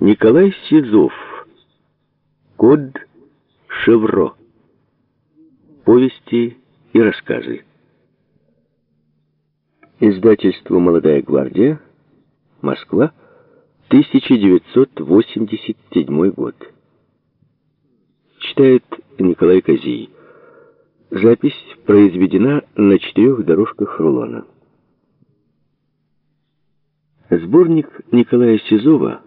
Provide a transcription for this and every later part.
Николай Сизов. Код Шевро. Повести и рассказы. Издательство «Молодая гвардия», Москва, 1987 год. Читает Николай Козий. Запись произведена на четырех дорожках рулона. Сборник Николая Сизова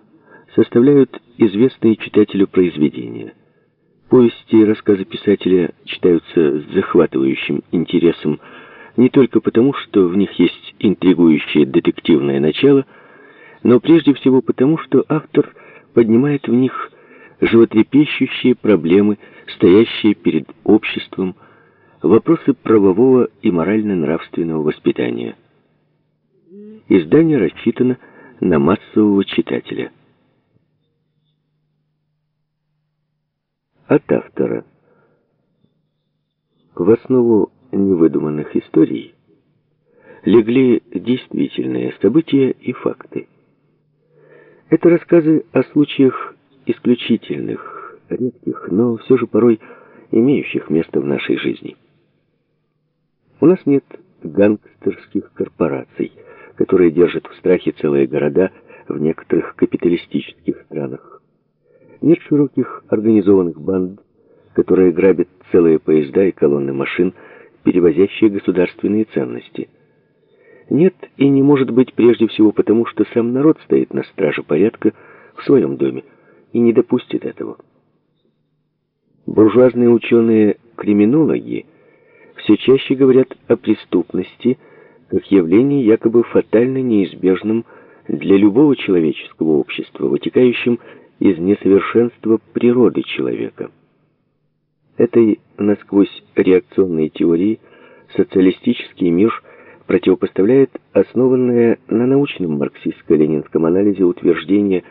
составляют известные читателю произведения. Повести и рассказы писателя читаются с захватывающим интересом не только потому, что в них есть интригующее детективное начало, но прежде всего потому, что автор поднимает в них животрепещущие проблемы, стоящие перед обществом, вопросы правового и морально-нравственного воспитания. Издание рассчитано на массового читателя. От автора. В основу невыдуманных историй легли действительные события и факты. Это рассказы о случаях исключительных, редких, но все же порой имеющих место в нашей жизни. У нас нет гангстерских корпораций, которые держат в страхе целые города в некоторых капиталистических странах. Нет широких организованных банд, которые грабят целые поезда и колонны машин, перевозящие государственные ценности. Нет и не может быть прежде всего потому, что сам народ стоит на страже порядка в своем доме и не допустит этого. Буржуазные ученые-криминологи все чаще говорят о преступности как явлении якобы фатально неизбежном для любого человеческого общества, вытекающем из несовершенства природы человека. Этой насквозь реакционной теории социалистический мир противопоставляет основанное на научном марксистско-ленинском анализе утверждение,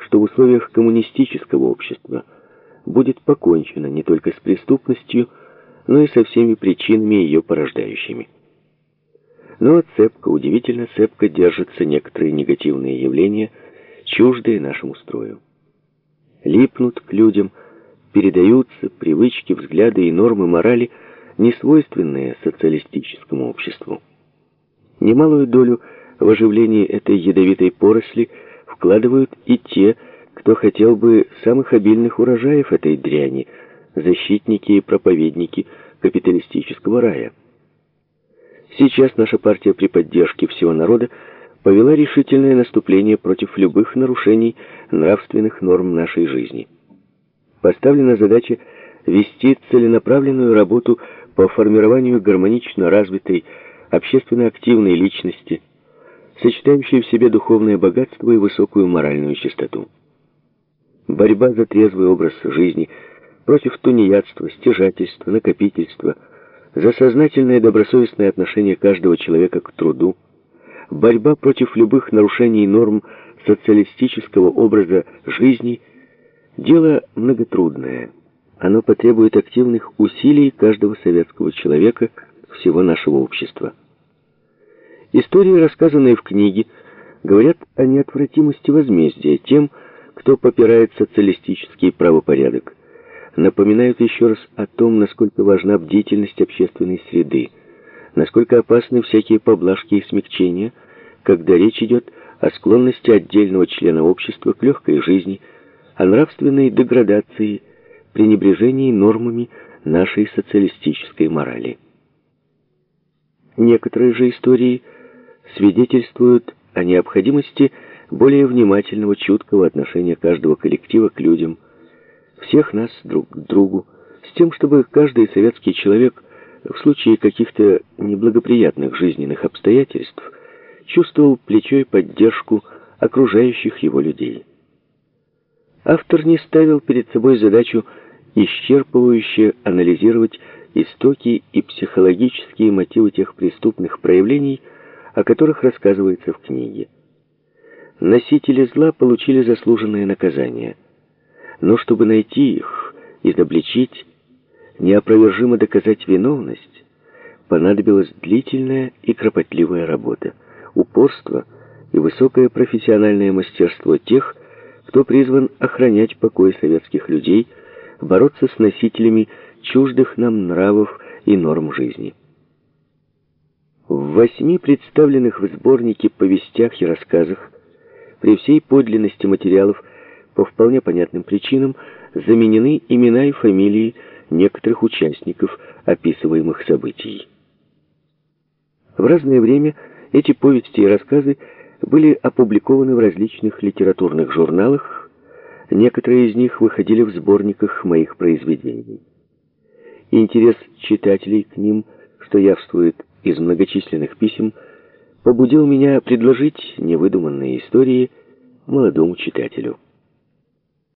что в условиях коммунистического общества будет покончено не только с преступностью, но и со всеми причинами ее порождающими. Но цепко, удивительно цепко держатся некоторые негативные явления, чуждые нашему строю липнут к людям, передаются привычки, взгляды и нормы морали, не свойственные социалистическому обществу. Немалую долю в оживлении этой ядовитой поросли вкладывают и те, кто хотел бы самых обильных урожаев этой дряни, защитники и проповедники капиталистического рая. Сейчас наша партия при поддержке всего народа повела решительное наступление против любых нарушений нравственных норм нашей жизни. Поставлена задача вести целенаправленную работу по формированию гармонично развитой, общественно активной личности, сочетающей в себе духовное богатство и высокую моральную чистоту. Борьба за трезвый образ жизни против тунеядства, стяжательства, накопительства, за сознательное добросовестное отношение каждого человека к труду, борьба против любых нарушений норм социалистического образа жизни – дело многотрудное. Оно потребует активных усилий каждого советского человека, всего нашего общества. Истории, рассказанные в книге, говорят о неотвратимости возмездия тем, кто попирает социалистический правопорядок. Напоминают еще раз о том, насколько важна бдительность общественной среды, насколько опасны всякие поблажки и смягчения, когда речь идет о склонности отдельного члена общества к легкой жизни, о нравственной деградации, пренебрежении нормами нашей социалистической морали. Некоторые же истории свидетельствуют о необходимости более внимательного, чуткого отношения каждого коллектива к людям, всех нас друг к другу, с тем, чтобы каждый советский человек в случае каких-то неблагоприятных жизненных обстоятельств чувствовал плечо поддержку окружающих его людей. Автор не ставил перед собой задачу исчерпывающе анализировать истоки и психологические мотивы тех преступных проявлений, о которых рассказывается в книге. Носители зла получили заслуженное наказание. Но чтобы найти их, изобличить, неопровержимо доказать виновность, понадобилась длительная и кропотливая работа, упорство и высокое профессиональное мастерство тех, кто призван охранять покой советских людей, бороться с носителями чуждых нам нравов и норм жизни. В восьми представленных в сборнике повестях и рассказах при всей подлинности материалов по вполне понятным причинам заменены имена и фамилии некоторых участников описываемых событий. В разное время эти повести и рассказы были опубликованы в различных литературных журналах, некоторые из них выходили в сборниках моих произведений. Интерес читателей к ним, что явствует из многочисленных писем, побудил меня предложить невыдуманные истории молодому читателю.